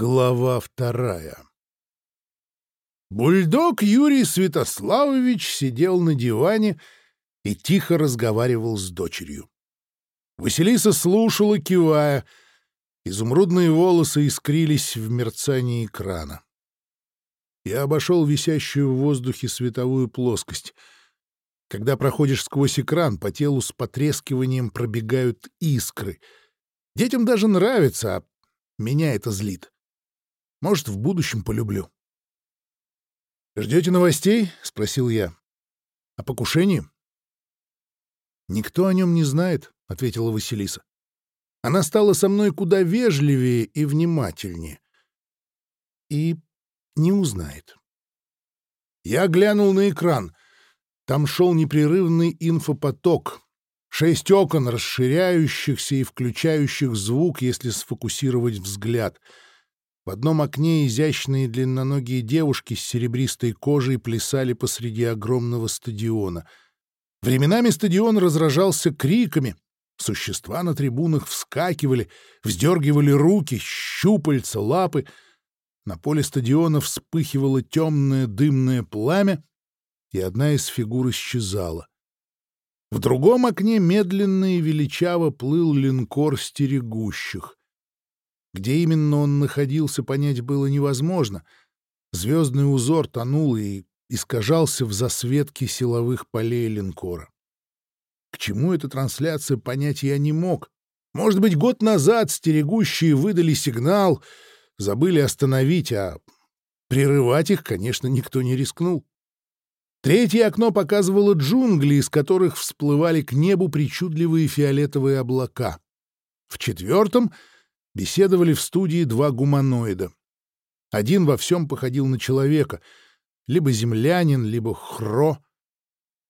Глава вторая Бульдог Юрий Святославович сидел на диване и тихо разговаривал с дочерью. Василиса слушала, кивая. Изумрудные волосы искрились в мерцании экрана. Я обошел висящую в воздухе световую плоскость. Когда проходишь сквозь экран, по телу с потрескиванием пробегают искры. Детям даже нравится, а меня это злит. Может, в будущем полюблю. «Ждете новостей?» — спросил я. «О покушении?» «Никто о нем не знает», — ответила Василиса. «Она стала со мной куда вежливее и внимательнее. И не узнает». Я глянул на экран. Там шел непрерывный инфопоток. Шесть окон, расширяющихся и включающих звук, если сфокусировать взгляд — в одном окне изящные длинноногие девушки с серебристой кожей плясали посреди огромного стадиона. Временами стадион разражался криками. Существа на трибунах вскакивали, вздергивали руки, щупальца, лапы. На поле стадиона вспыхивало темное дымное пламя, и одна из фигур исчезала. В другом окне медленно и величаво плыл линкор стерегущих. Где именно он находился, понять было невозможно. Звездный узор тонул и искажался в засветке силовых полей линкора. К чему эта трансляция, понять я не мог. Может быть, год назад стерегущие выдали сигнал, забыли остановить, а прерывать их, конечно, никто не рискнул. Третье окно показывало джунгли, из которых всплывали к небу причудливые фиолетовые облака. В четвертом беседовали в студии два гуманоида. Один во всем походил на человека, либо землянин, либо хро.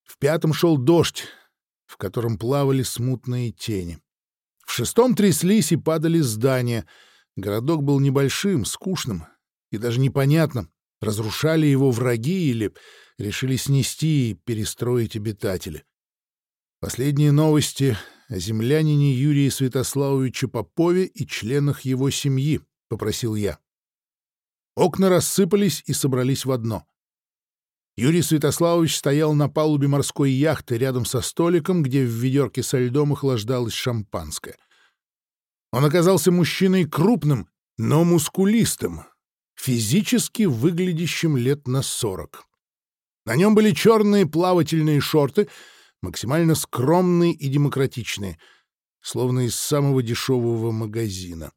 В пятом шел дождь, в котором плавали смутные тени. В шестом тряслись и падали здания. Городок был небольшим, скучным и даже непонятно, разрушали его враги или решили снести и перестроить обитатели. Последние новости о землянине Юрии Святославовиче Попове и членах его семьи, — попросил я. Окна рассыпались и собрались в одно. Юрий Святославович стоял на палубе морской яхты рядом со столиком, где в ведерке со льдом охлаждалось шампанское. Он оказался мужчиной крупным, но мускулистым, физически выглядящим лет на сорок. На нем были черные плавательные шорты — максимально скромные и демократичные, словно из самого дешевого магазина.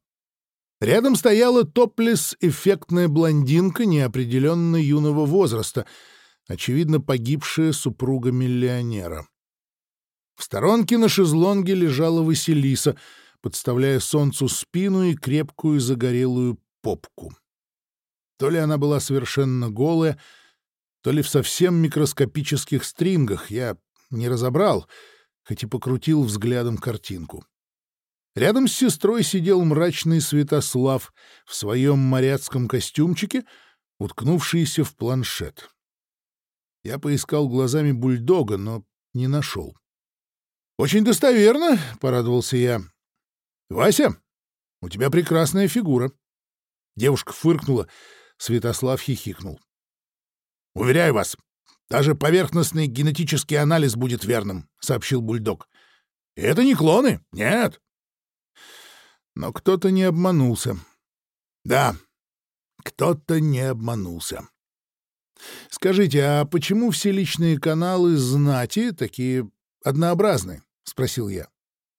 Рядом стояла топлес-эффектная блондинка неопределенно юного возраста, очевидно, погибшая супруга миллионера. В сторонке на шезлонге лежала Василиса, подставляя солнцу спину и крепкую загорелую попку. То ли она была совершенно голая, то ли в совсем микроскопических стрингах, я не разобрал, хоть и покрутил взглядом картинку. Рядом с сестрой сидел мрачный Святослав в своем моряцком костюмчике, уткнувшийся в планшет. Я поискал глазами бульдога, но не нашел. «Очень достоверно», — порадовался я. «Вася, у тебя прекрасная фигура». Девушка фыркнула, Святослав хихикнул. «Уверяю вас, даже поверхностный генетический анализ будет верным, — сообщил бульдог. — Это не клоны, нет. Но кто-то не обманулся. Да, кто-то не обманулся. Скажите, а почему все личные каналы знати такие однообразные? — спросил я.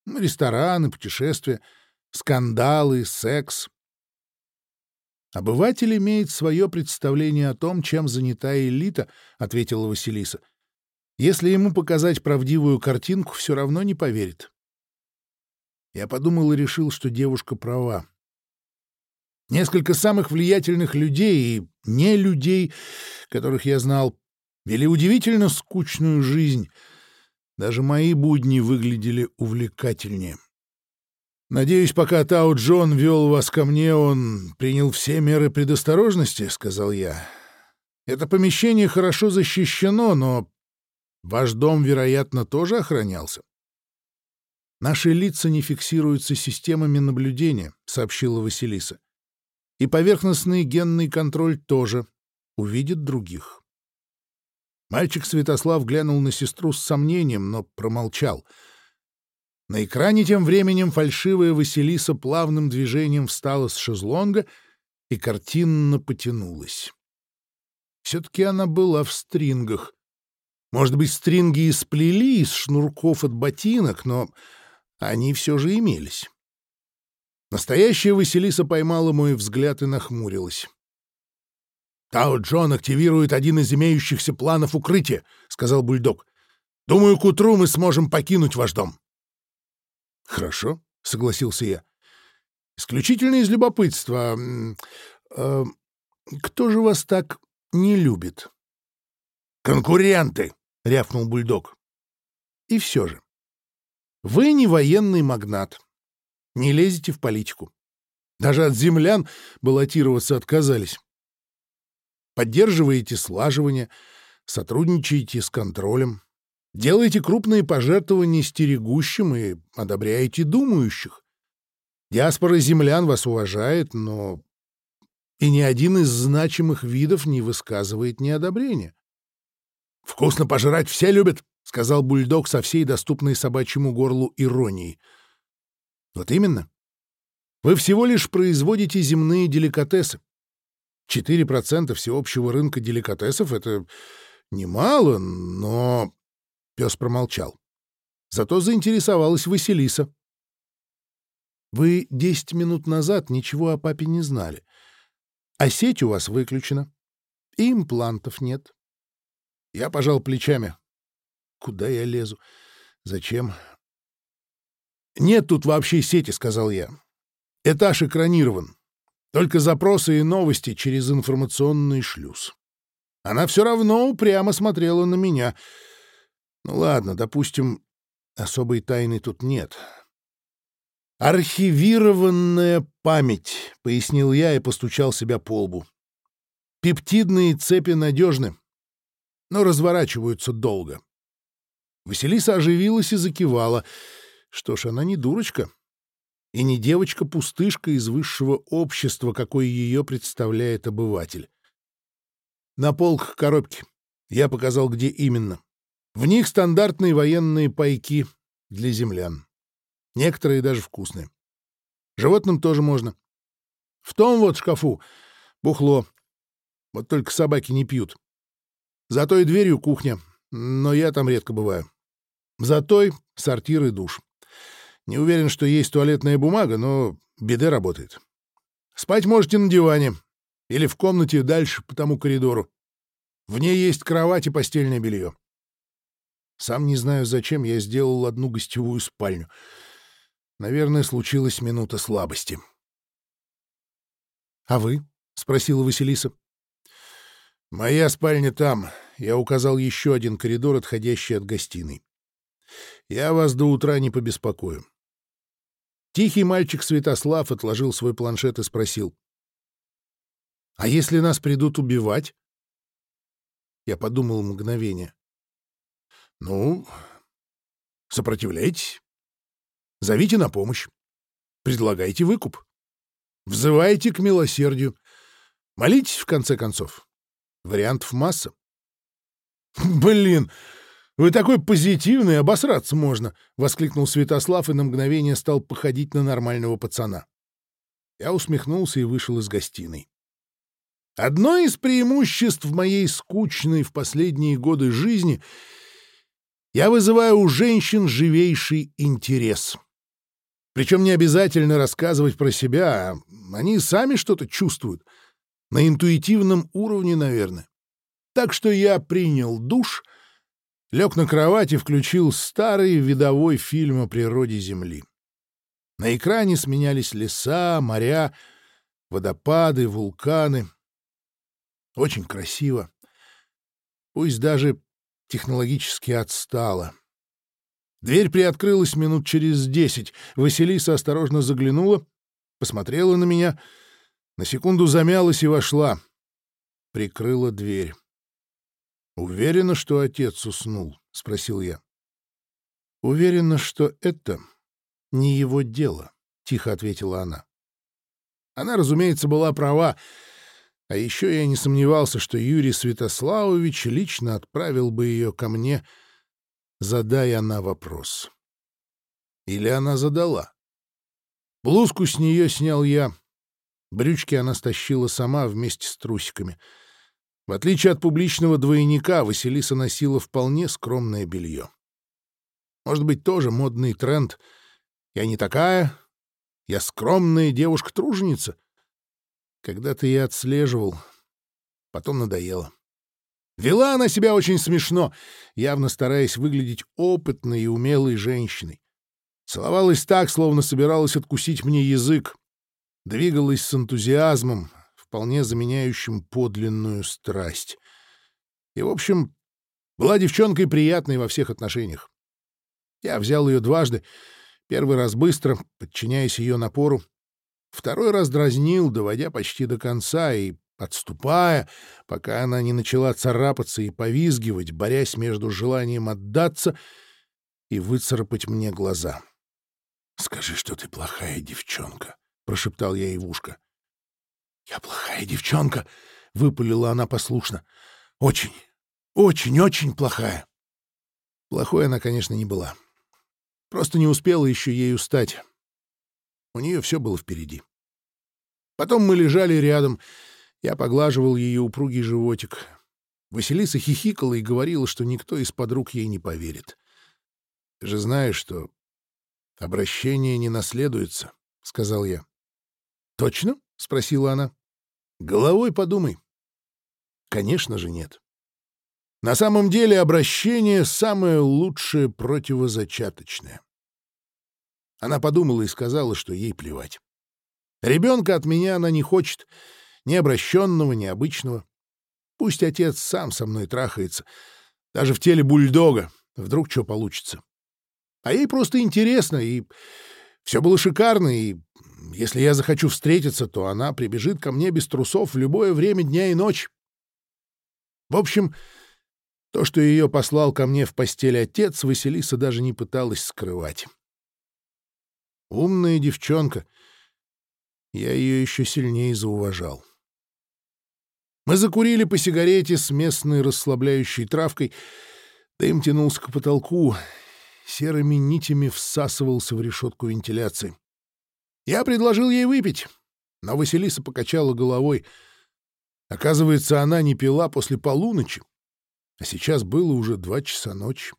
Рестораны, путешествия, скандалы, секс. «Обыватель имеет свое представление о том, чем занята элита», — ответила Василиса. «Если ему показать правдивую картинку, все равно не поверит». Я подумал и решил, что девушка права. Несколько самых влиятельных людей и не людей, которых я знал, вели удивительно скучную жизнь. Даже мои будни выглядели увлекательнее. «Надеюсь, пока Тао Джон вел вас ко мне, он принял все меры предосторожности», — сказал я. «Это помещение хорошо защищено, но ваш дом, вероятно, тоже охранялся». «Наши лица не фиксируются системами наблюдения», — сообщила Василиса. И поверхностный генный контроль тоже увидит других. Мальчик Святослав глянул на сестру с сомнением, но промолчал. На экране тем временем фальшивая Василиса плавным движением встала с шезлонга и картинно потянулась. Все-таки она была в стрингах. Может быть, стринги и сплели из шнурков от ботинок, но они все же имелись. Настоящая Василиса поймала мой взгляд и нахмурилась. «Тао Джон активирует один из имеющихся планов укрытия», — сказал бульдог. «Думаю, к утру мы сможем покинуть ваш дом». «Хорошо», — согласился я. «Исключительно из любопытства. Э, кто же вас так не любит?» «Конкуренты!» — рявкнул бульдог. «И все же. Вы не военный магнат. Не лезете в политику. Даже от землян баллотироваться отказались поддерживаете слаживание, сотрудничаете с контролем, делаете крупные пожертвования стерегущим и одобряете думающих. Диаспора землян вас уважает, но и ни один из значимых видов не высказывает неодобрения. «Вкусно пожрать все любят», — сказал бульдог со всей доступной собачьему горлу иронией. «Вот именно. Вы всего лишь производите земные деликатесы. 4% всеобщего рынка деликатесов — это немало, но... Пес промолчал. Зато заинтересовалась Василиса. Вы десять минут назад ничего о папе не знали. А сеть у вас выключена. И имплантов нет. Я пожал плечами. Куда я лезу? Зачем? Нет тут вообще сети, сказал я. Этаж экранирован. Только запросы и новости через информационный шлюз. Она все равно упрямо смотрела на меня. Ну ладно, допустим, особой тайны тут нет. «Архивированная память», — пояснил я и постучал себя по лбу. «Пептидные цепи надежны, но разворачиваются долго». Василиса оживилась и закивала. Что ж, она не дурочка и не девочка-пустышка из высшего общества, какой ее представляет обыватель. На полках коробки. Я показал, где именно. В них стандартные военные пайки для землян. Некоторые даже вкусные. Животным тоже можно. В том вот шкафу бухло. Вот только собаки не пьют. За той дверью кухня, но я там редко бываю. За той сортир и душ. Не уверен, что есть туалетная бумага, но беда работает. Спать можете на диване или в комнате дальше по тому коридору. В ней есть кровать и постельное белье. Сам не знаю, зачем я сделал одну гостевую спальню. Наверное, случилась минута слабости. — А вы? — спросила Василиса. — Моя спальня там. Я указал еще один коридор, отходящий от гостиной. Я вас до утра не побеспокою. Тихий мальчик Святослав отложил свой планшет и спросил. — А если нас придут убивать? Я подумал мгновение. — Ну, сопротивляйтесь. Зовите на помощь. Предлагайте выкуп. Взывайте к милосердию. Молитесь, в конце концов. Вариантов масса. — Блин! Вы такой позитивный, обосраться можно!» — воскликнул Святослав и на мгновение стал походить на нормального пацана. Я усмехнулся и вышел из гостиной. Одно из преимуществ моей скучной в последние годы жизни — я вызываю у женщин живейший интерес. Причем не обязательно рассказывать про себя, а они сами что-то чувствуют. На интуитивном уровне, наверное. Так что я принял душ — лег на кровать и включил старый видовой фильм о природе Земли. На экране сменялись леса, моря, водопады, вулканы. Очень красиво. Пусть даже технологически отстало. Дверь приоткрылась минут через десять. Василиса осторожно заглянула, посмотрела на меня, на секунду замялась и вошла. Прикрыла дверь. «Уверена, что отец уснул?» — спросил я. «Уверена, что это не его дело», — тихо ответила она. Она, разумеется, была права. А еще я не сомневался, что Юрий Святославович лично отправил бы ее ко мне, задая она вопрос. Или она задала. Блузку с нее снял я. Брючки она стащила сама вместе с трусиками. В отличие от публичного двойника, Василиса носила вполне скромное белье. Может быть, тоже модный тренд. Я не такая, я скромная девушка-труженица. Когда-то я отслеживал, потом надоело. Вела она себя очень смешно, явно стараясь выглядеть опытной и умелой женщиной. Целовалась так, словно собиралась откусить мне язык. Двигалась с энтузиазмом, вполне заменяющим подлинную страсть. И, в общем, была девчонкой приятной во всех отношениях. Я взял ее дважды, первый раз быстро, подчиняясь ее напору, второй раз дразнил, доводя почти до конца и отступая, пока она не начала царапаться и повизгивать, борясь между желанием отдаться и выцарапать мне глаза. «Скажи, что ты плохая девчонка», — прошептал я ей в ушко. «Я плохая девчонка», — выпалила она послушно. «Очень, очень, очень плохая». Плохой она, конечно, не была. Просто не успела еще ею стать. У нее все было впереди. Потом мы лежали рядом. Я поглаживал ее упругий животик. Василиса хихикала и говорила, что никто из подруг ей не поверит. «Ты же знаешь, что обращение не наследуется», — сказал я. «Точно?» — спросила она. «Головой подумай». «Конечно же нет. На самом деле обращение — самое лучшее противозачаточное». Она подумала и сказала, что ей плевать. Ребенка от меня она не хочет, ни обращенного, ни обычного. Пусть отец сам со мной трахается, даже в теле бульдога, вдруг что получится. А ей просто интересно, и все было шикарно, и если я захочу встретиться, то она прибежит ко мне без трусов в любое время дня и ночи. В общем, то, что ее послал ко мне в постель отец, Василиса даже не пыталась скрывать. Умная девчонка. Я ее еще сильнее зауважал. Мы закурили по сигарете с местной расслабляющей травкой, дым тянулся к потолку, серыми нитями всасывался в решетку вентиляции. Я предложил ей выпить, но Василиса покачала головой. Оказывается, она не пила после полуночи, а сейчас было уже два часа ночи.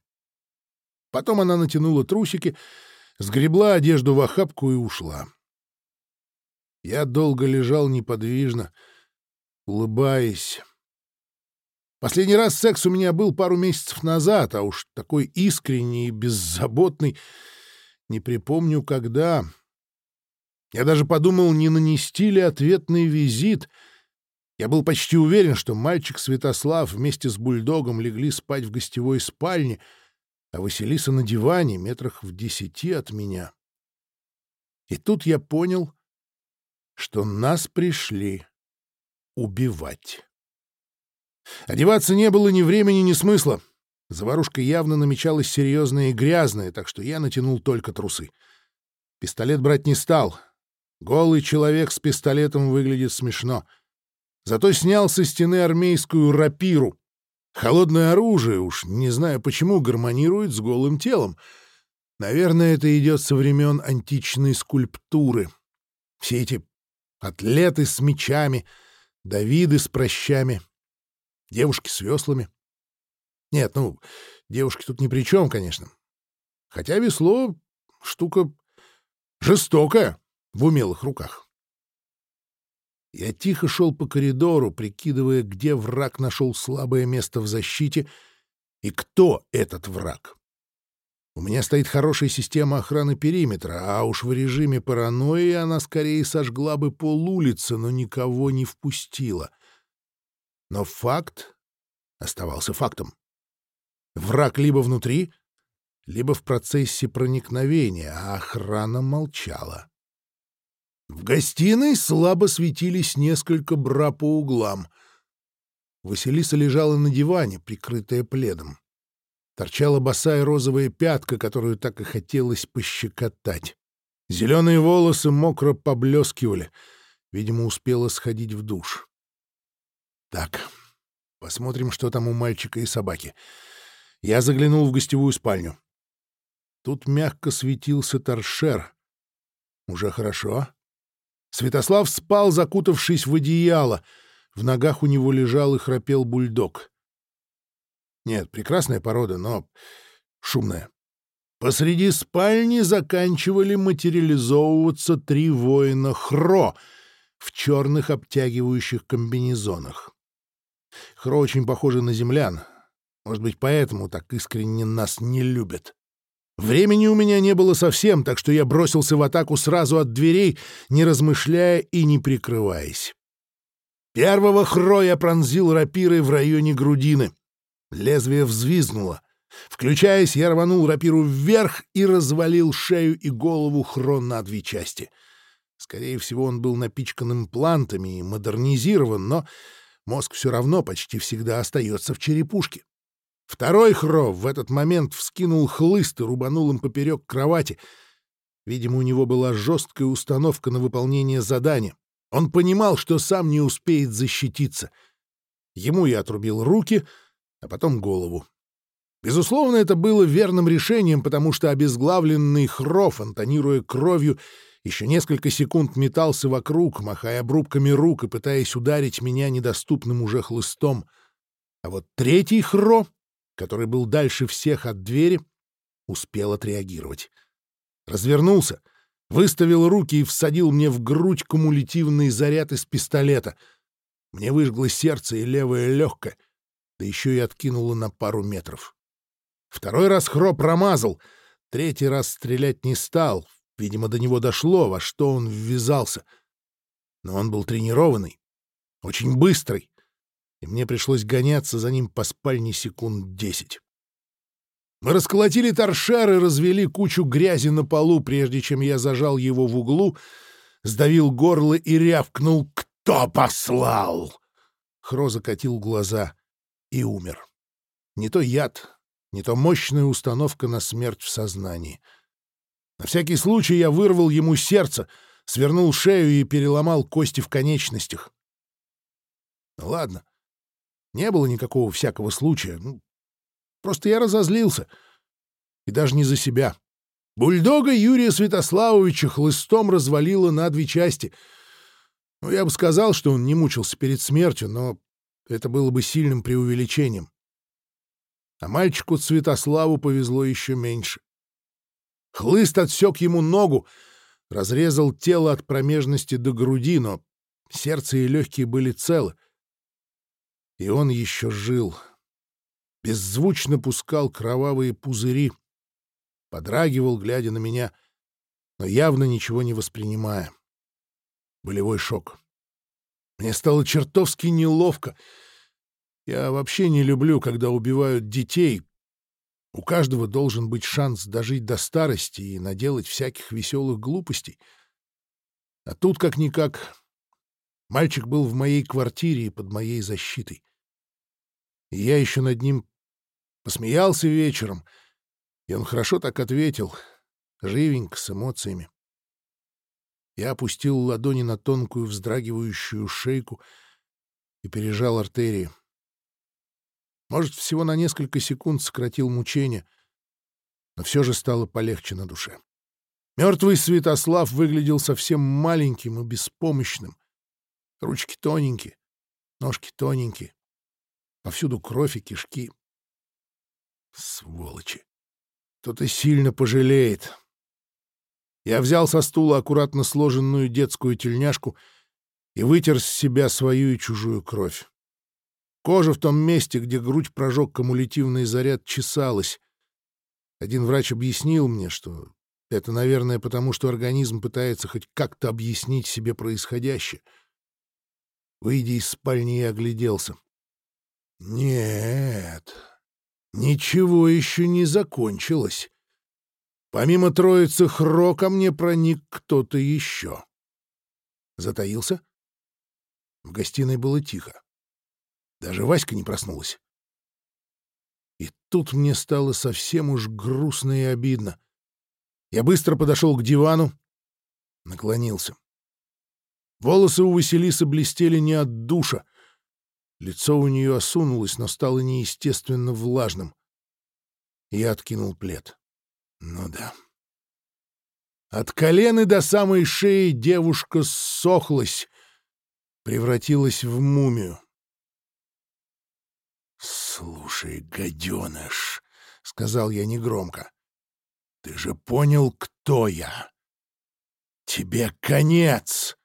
Потом она натянула трусики, сгребла одежду в охапку и ушла. Я долго лежал неподвижно, улыбаясь. Последний раз секс у меня был пару месяцев назад, а уж такой искренний и беззаботный не припомню когда. Я даже подумал, не нанести ли ответный визит. Я был почти уверен, что мальчик Святослав вместе с бульдогом легли спать в гостевой спальне, а Василиса на диване метрах в десяти от меня. И тут я понял, что нас пришли убивать. Одеваться не было ни времени, ни смысла. Заварушка явно намечалась серьезная и грязная, так что я натянул только трусы. Пистолет брать не стал — Голый человек с пистолетом выглядит смешно. Зато снял со стены армейскую рапиру. Холодное оружие, уж не знаю почему, гармонирует с голым телом. Наверное, это идет со времен античной скульптуры. Все эти атлеты с мечами, Давиды с прощами, девушки с веслами. Нет, ну, девушки тут ни при чем, конечно. Хотя весло — штука жестокая в умелых руках. Я тихо шел по коридору, прикидывая, где враг нашел слабое место в защите и кто этот враг. У меня стоит хорошая система охраны периметра, а уж в режиме паранойи она скорее сожгла бы пол улицы, но никого не впустила. Но факт оставался фактом. Враг либо внутри, либо в процессе проникновения, а охрана молчала. В гостиной слабо светились несколько бра по углам. Василиса лежала на диване, прикрытая пледом. Торчала босая розовая пятка, которую так и хотелось пощекотать. Зеленые волосы мокро поблескивали. Видимо, успела сходить в душ. Так, посмотрим, что там у мальчика и собаки. Я заглянул в гостевую спальню. Тут мягко светился торшер. Уже хорошо. Святослав спал, закутавшись в одеяло. В ногах у него лежал и храпел бульдог. Нет, прекрасная порода, но шумная. Посреди спальни заканчивали материализовываться три воина Хро в черных обтягивающих комбинезонах. Хро очень похожи на землян. Может быть, поэтому так искренне нас не любят. Времени у меня не было совсем, так что я бросился в атаку сразу от дверей, не размышляя и не прикрываясь. Первого Хро я пронзил рапирой в районе грудины. Лезвие взвизгнуло. Включаясь, я рванул рапиру вверх и развалил шею и голову Хро на две части. Скорее всего, он был напичкан имплантами и модернизирован, но мозг все равно почти всегда остается в черепушке. Второй Хро в этот момент вскинул хлыст и рубанул им поперек кровати. Видимо, у него была жесткая установка на выполнение задания. Он понимал, что сам не успеет защититься. Ему я отрубил руки, а потом голову. Безусловно, это было верным решением, потому что обезглавленный Хро, фонтанируя кровью, еще несколько секунд метался вокруг, махая обрубками рук и пытаясь ударить меня недоступным уже хлыстом. А вот третий Хро, который был дальше всех от двери, успел отреагировать. Развернулся, выставил руки и всадил мне в грудь кумулятивный заряд из пистолета. Мне выжгло сердце и левое легкое, да еще и откинуло на пару метров. Второй раз Хро промазал, третий раз стрелять не стал. Видимо, до него дошло, во что он ввязался. Но он был тренированный, очень быстрый, и мне пришлось гоняться за ним по спальне секунд десять. Мы расколотили торшер и развели кучу грязи на полу, прежде чем я зажал его в углу, сдавил горло и рявкнул «Кто послал?» Хро закатил глаза и умер. Не то яд, не то мощная установка на смерть в сознании. На всякий случай я вырвал ему сердце, свернул шею и переломал кости в конечностях. Ну ладно, не было никакого всякого случая. Ну, просто я разозлился. И даже не за себя. Бульдога Юрия Святославовича хлыстом развалило на две части. Ну, я бы сказал, что он не мучился перед смертью, но это было бы сильным преувеличением а мальчику Святославу повезло еще меньше. Хлыст отсек ему ногу, разрезал тело от промежности до груди, но сердце и легкие были целы. И он еще жил. Беззвучно пускал кровавые пузыри, подрагивал, глядя на меня, но явно ничего не воспринимая. Болевой шок. Мне стало чертовски неловко — я вообще не люблю, когда убивают детей. У каждого должен быть шанс дожить до старости и наделать всяких веселых глупостей. А тут, как-никак, мальчик был в моей квартире и под моей защитой. И я еще над ним посмеялся вечером, и он хорошо так ответил, живенько, с эмоциями. Я опустил ладони на тонкую вздрагивающую шейку и пережал артерии. Может, всего на несколько секунд сократил мучение, но все же стало полегче на душе. Мертвый Святослав выглядел совсем маленьким и беспомощным. Ручки тоненькие, ножки тоненькие. Повсюду кровь и кишки. Сволочи! Кто-то сильно пожалеет. Я взял со стула аккуратно сложенную детскую тельняшку и вытер с себя свою и чужую кровь. Кожа в том месте, где грудь прожег кумулятивный заряд, чесалась. Один врач объяснил мне, что это, наверное, потому что организм пытается хоть как-то объяснить себе происходящее. Выйдя из спальни, я огляделся. Нет, ничего еще не закончилось. Помимо троицы Хро ко мне проник кто-то еще. Затаился? В гостиной было тихо. Даже Васька не проснулась. И тут мне стало совсем уж грустно и обидно. Я быстро подошел к дивану, наклонился. Волосы у Василисы блестели не от душа. Лицо у нее осунулось, но стало неестественно влажным. Я откинул плед. Ну да. От колены до самой шеи девушка ссохлась, превратилась в мумию. «Слушай, гаденыш», — сказал я негромко, — «ты же понял, кто я? Тебе конец!»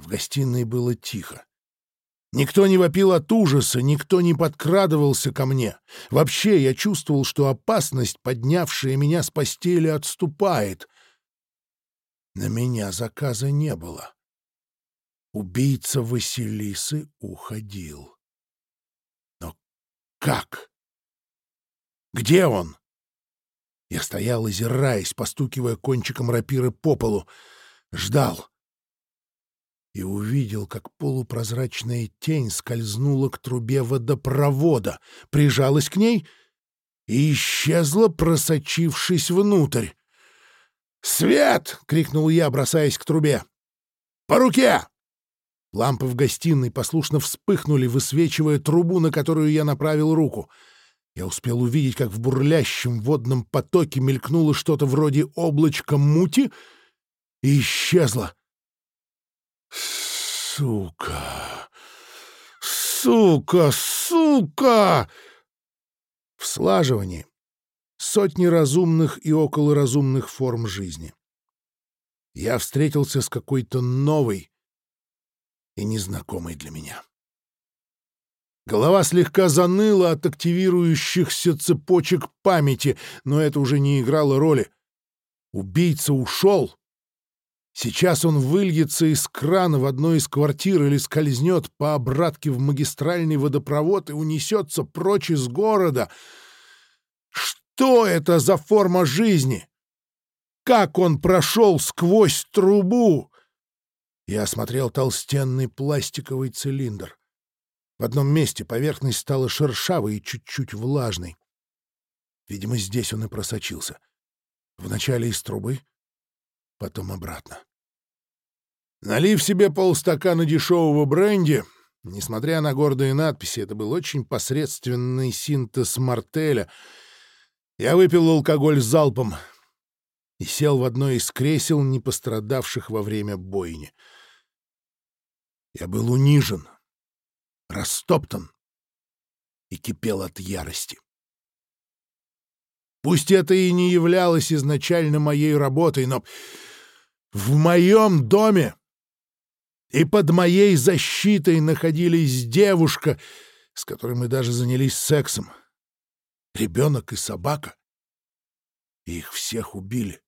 В гостиной было тихо. Никто не вопил от ужаса, никто не подкрадывался ко мне. Вообще, я чувствовал, что опасность, поднявшая меня с постели, отступает. На меня заказа не было. Убийца Василисы уходил. Но как? Где он? Я стоял, озираясь, постукивая кончиком рапиры по полу. Ждал и увидел, как полупрозрачная тень скользнула к трубе водопровода, прижалась к ней и исчезла, просочившись внутрь. «Свет!» — крикнул я, бросаясь к трубе. «По руке!» Лампы в гостиной послушно вспыхнули, высвечивая трубу, на которую я направил руку. Я успел увидеть, как в бурлящем водном потоке мелькнуло что-то вроде облачка мути и исчезло. Сука! Сука! Сука! В слаживании сотни разумных и околоразумных форм жизни. Я встретился с какой-то новой и незнакомой для меня. Голова слегка заныла от активирующихся цепочек памяти, но это уже не играло роли. Убийца ушел, Сейчас он выльется из крана в одной из квартир или скользнет по обратке в магистральный водопровод и унесется прочь из города. Что это за форма жизни? Как он прошел сквозь трубу? Я осмотрел толстенный пластиковый цилиндр. В одном месте поверхность стала шершавой и чуть-чуть влажной. Видимо, здесь он и просочился. Вначале из трубы, потом обратно. Налив себе полстакана дешевого бренди, несмотря на гордые надписи, это был очень посредственный синтез мартеля, я выпил алкоголь залпом и сел в одно из кресел, не пострадавших во время бойни. Я был унижен, растоптан и кипел от ярости. Пусть это и не являлось изначально моей работой, но в моем доме и под моей защитой находились девушка, с которой мы даже занялись сексом, ребенок и собака. И их всех убили.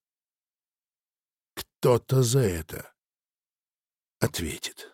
Кто-то за это ответит.